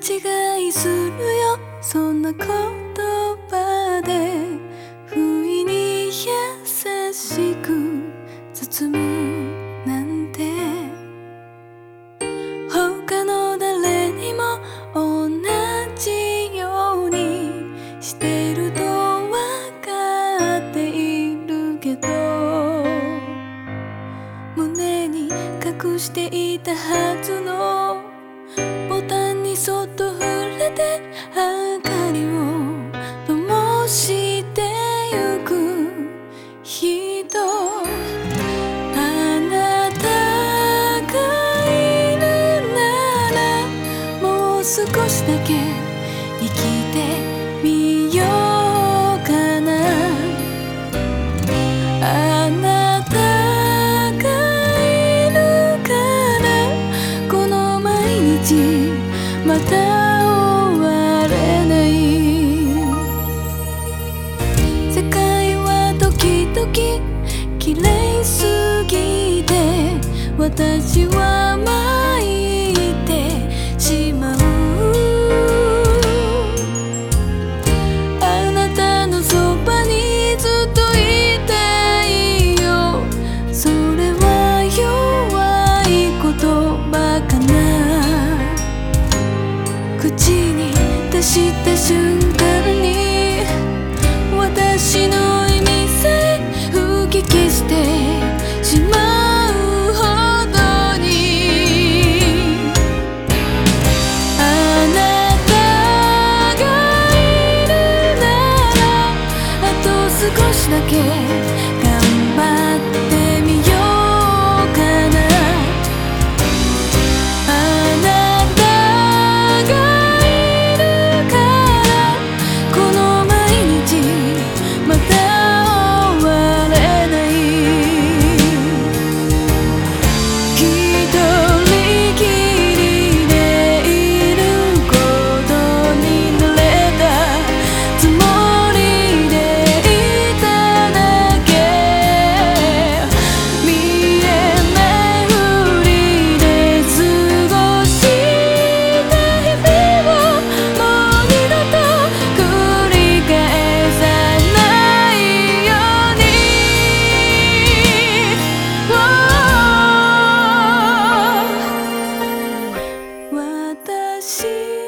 違いするよ。そんな言葉で不意に優しく包むなんて。他の誰にも同じようにしてるとわかっているけど。胸に隠していたはずの少しだけ生きてみようかな。あなたがいるからこの毎日また終われない。世界は時々綺麗すぎて私は dia. see.